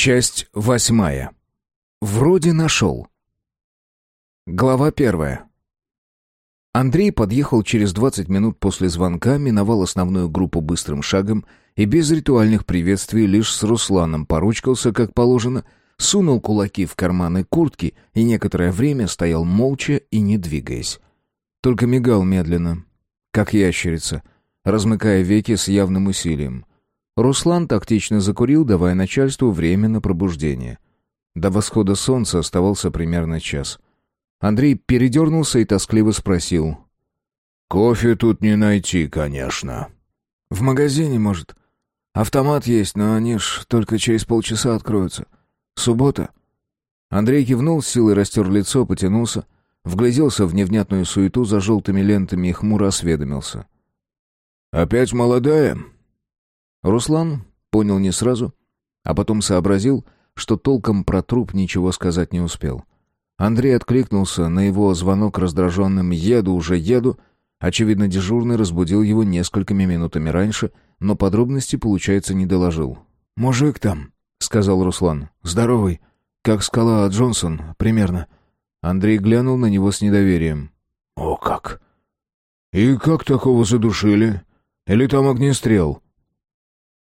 Часть восьмая. Вроде нашел. Глава первая. Андрей подъехал через 20 минут после звонка, миновал основную группу быстрым шагом и без ритуальных приветствий лишь с Русланом поручкался, как положено, сунул кулаки в карманы куртки и некоторое время стоял молча и не двигаясь. Только мигал медленно, как ящерица, размыкая веки с явным усилием. Руслан тактично закурил, давая начальству время на пробуждение. До восхода солнца оставался примерно час. Андрей передернулся и тоскливо спросил. «Кофе тут не найти, конечно». «В магазине, может. Автомат есть, но они ж только через полчаса откроются. Суббота». Андрей кивнул, с силой растер лицо, потянулся, вгляделся в невнятную суету за желтыми лентами и хмуро осведомился. «Опять молодая?» Руслан понял не сразу, а потом сообразил, что толком про труп ничего сказать не успел. Андрей откликнулся на его звонок раздраженным «Еду, уже еду». Очевидно, дежурный разбудил его несколькими минутами раньше, но подробности, получается, не доложил. «Мужик там», — сказал Руслан. «Здоровый. Как скала Джонсон, примерно». Андрей глянул на него с недоверием. «О как! И как такого задушили? Или там огнестрел?»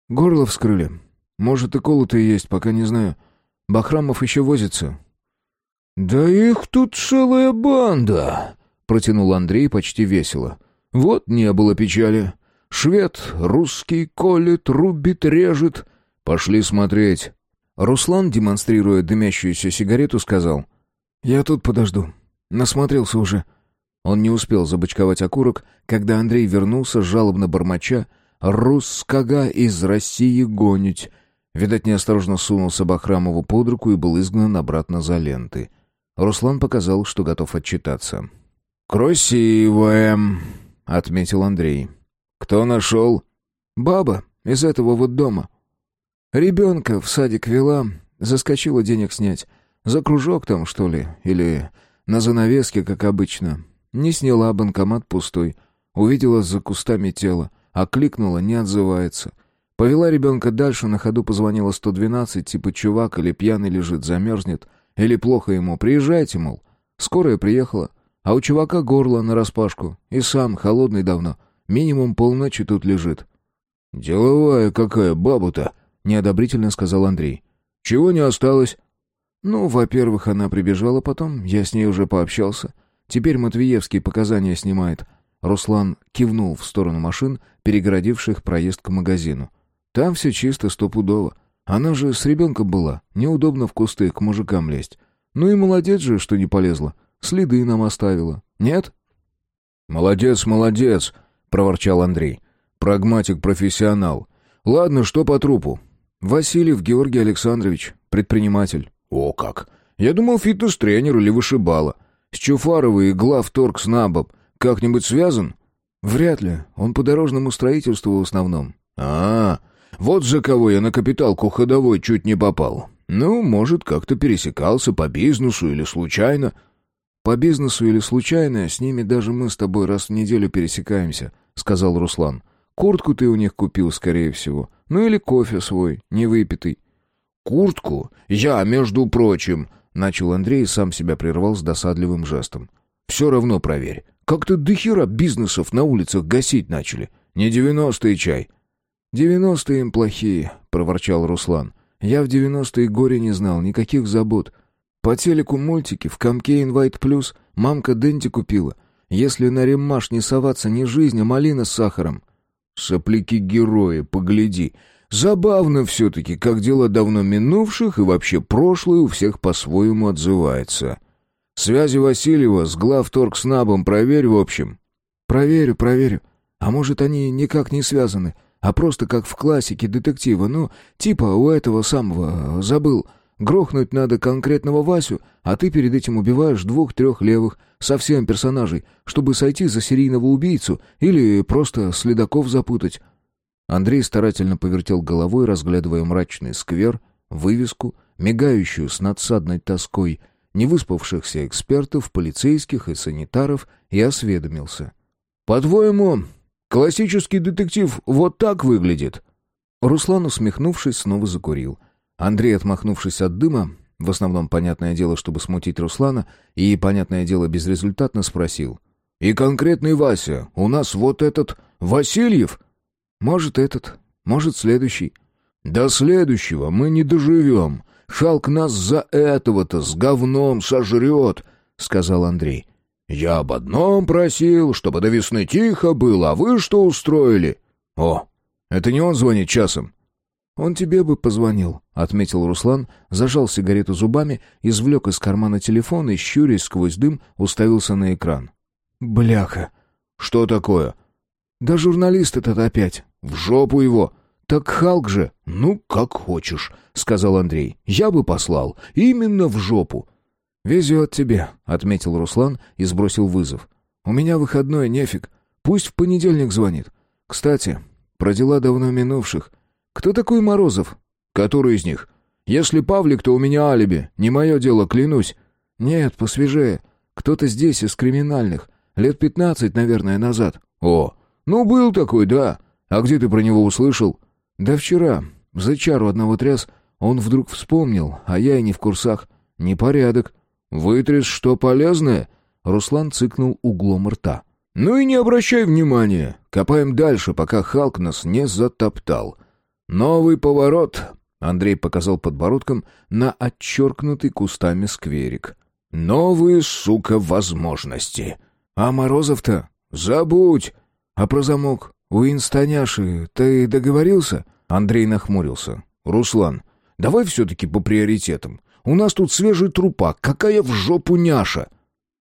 Горло вскрыли. Может, и колотые есть, пока не знаю. Бахрамов еще возится». «Да их тут целая банда!» — протянул Андрей почти весело. «Вот не было печали. Швед русский колет, рубит, режет. Пошли смотреть». Руслан, демонстрируя дымящуюся сигарету, сказал. «Я тут подожду. Насмотрелся уже». Он не успел забочковать окурок, когда Андрей вернулся, жалобно бормоча, русского из России гонить». Видать, неосторожно сунулся Бахрамову под руку и был изгнан обратно за ленты. Руслан показал, что готов отчитаться. «Красивая», — отметил Андрей. «Кто нашел?» «Баба из этого вот дома. Ребенка в садик вела, заскочила денег снять. За кружок там, что ли, или на занавеске, как обычно. Не сняла, банкомат пустой. Увидела за кустами тело. А кликнула, не отзывается. Повела ребенка дальше, на ходу позвонила 112, типа чувак или пьяный лежит, замерзнет. Или плохо ему, приезжайте, мол. Скорая приехала. А у чувака горло нараспашку. И сам, холодный давно. Минимум полночи тут лежит. «Деловая какая баба-то!» — неодобрительно сказал Андрей. «Чего не осталось?» «Ну, во-первых, она прибежала потом, я с ней уже пообщался. Теперь Матвеевский показания снимает. Руслан кивнул в сторону машин, перегородивших проезд к магазину. «Там все чисто, стопудово. Она же с ребенком была. Неудобно в кусты к мужикам лезть. Ну и молодец же, что не полезла. Следы нам оставила. Нет?» «Молодец, молодец», — проворчал Андрей. «Прагматик-профессионал. Ладно, что по трупу?» «Васильев Георгий Александрович, предприниматель». «О как! Я думал, фитнес-тренер или вышибала. С Чуфаровой и глав торгснабов как-нибудь связан?» «Вряд ли. Он по дорожному строительству в основном». «А, вот за кого я на капиталку ходовой чуть не попал. Ну, может, как-то пересекался по бизнесу или случайно». «По бизнесу или случайно, с ними даже мы с тобой раз в неделю пересекаемся», — сказал Руслан. «Куртку ты у них купил, скорее всего. Ну или кофе свой, невыпитый». «Куртку? Я, между прочим...» — начал Андрей и сам себя прервал с досадливым жестом. «Все равно проверь. Как-то дохера бизнесов на улицах гасить начали. Не девяностые чай». «Девяностые им плохие», — проворчал Руслан. «Я в девяностые горе не знал, никаких забот. По телеку мультики, в комке «Инвайт Плюс» мамка Дэнди купила. Если на реммаш не соваться, не жизнь, а малина с сахаром». «Сопляки-герои, погляди. Забавно все-таки, как дела давно минувших и вообще прошлое у всех по-своему отзывается». Связи Васильева с главторгснабом проверь в общем». «Проверю, проверю. А может, они никак не связаны, а просто как в классике детектива, ну, типа у этого самого, забыл, грохнуть надо конкретного Васю, а ты перед этим убиваешь двух-трех левых, совсем персонажей, чтобы сойти за серийного убийцу или просто следаков запутать». Андрей старательно повертел головой, разглядывая мрачный сквер, вывеску, мигающую с надсадной тоской — невыспавшихся экспертов, полицейских и санитаров и осведомился. «По-твоему, классический детектив вот так выглядит?» Руслан, усмехнувшись, снова закурил. Андрей, отмахнувшись от дыма, в основном, понятное дело, чтобы смутить Руслана, и, понятное дело, безрезультатно спросил. «И конкретный Вася, у нас вот этот Васильев?» «Может, этот, может, следующий». «До следующего мы не доживем. Шалк нас за этого-то с говном сожрет», — сказал Андрей. «Я об одном просил, чтобы до весны тихо было, а вы что устроили?» «О, это не он звонит часом?» «Он тебе бы позвонил», — отметил Руслан, зажал сигарету зубами, извлек из кармана телефон и, щурясь сквозь дым, уставился на экран. «Бляха!» «Что такое?» «Да журналист этот опять!» «В жопу его!» «Так Халк же!» «Ну, как хочешь», — сказал Андрей. «Я бы послал. Именно в жопу». «Везет тебе», — отметил Руслан и сбросил вызов. «У меня выходной, нефиг. Пусть в понедельник звонит. Кстати, про дела давно минувших. Кто такой Морозов?» «Который из них?» «Если Павлик, то у меня алиби. Не мое дело, клянусь». «Нет, посвежее. Кто-то здесь из криминальных. Лет пятнадцать, наверное, назад». «О, ну был такой, да. А где ты про него услышал?» «Да вчера. За чару одного тряс. Он вдруг вспомнил, а я и не в курсах. Непорядок». «Вытряс что полезное?» Руслан цыкнул углом рта. «Ну и не обращай внимания. Копаем дальше, пока Халк нас не затоптал. Новый поворот!» Андрей показал подбородком на отчеркнутый кустами скверик. «Новые, сука, возможности!» «А Морозов-то? Забудь!» «А про замок? У инстаняши ты договорился?» Андрей нахмурился. «Руслан, давай все-таки по приоритетам. У нас тут свежий трупак. Какая в жопу няша?»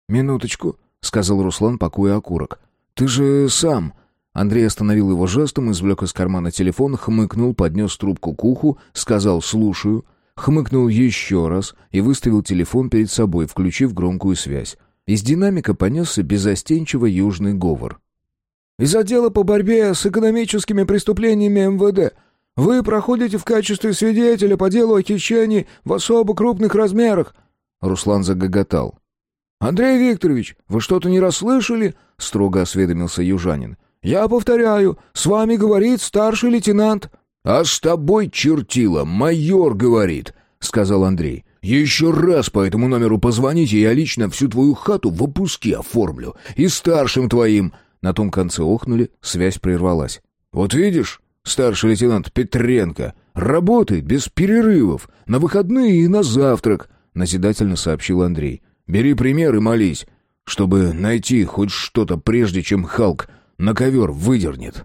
«Минуточку», — сказал Руслан, пакуя окурок. «Ты же сам...» Андрей остановил его жестом, извлек из кармана телефон, хмыкнул, поднес трубку к уху, сказал «слушаю», хмыкнул еще раз и выставил телефон перед собой, включив громкую связь. Из динамика понесся безостенчиво южный говор. «Из отдела по борьбе с экономическими преступлениями МВД. Вы проходите в качестве свидетеля по делу о хищении в особо крупных размерах». Руслан загоготал. «Андрей Викторович, вы что-то не расслышали?» — строго осведомился южанин. «Я повторяю, с вами говорит старший лейтенант». «А с тобой, чертила, майор говорит», — сказал Андрей. «Еще раз по этому номеру позвоните, я лично всю твою хату в опуске оформлю. И старшим твоим...» На том конце охнули, связь прервалась. «Вот видишь, старший лейтенант Петренко, работает без перерывов, на выходные и на завтрак», — назидательно сообщил Андрей. «Бери пример и молись, чтобы найти хоть что-то, прежде чем Халк на ковер выдернет».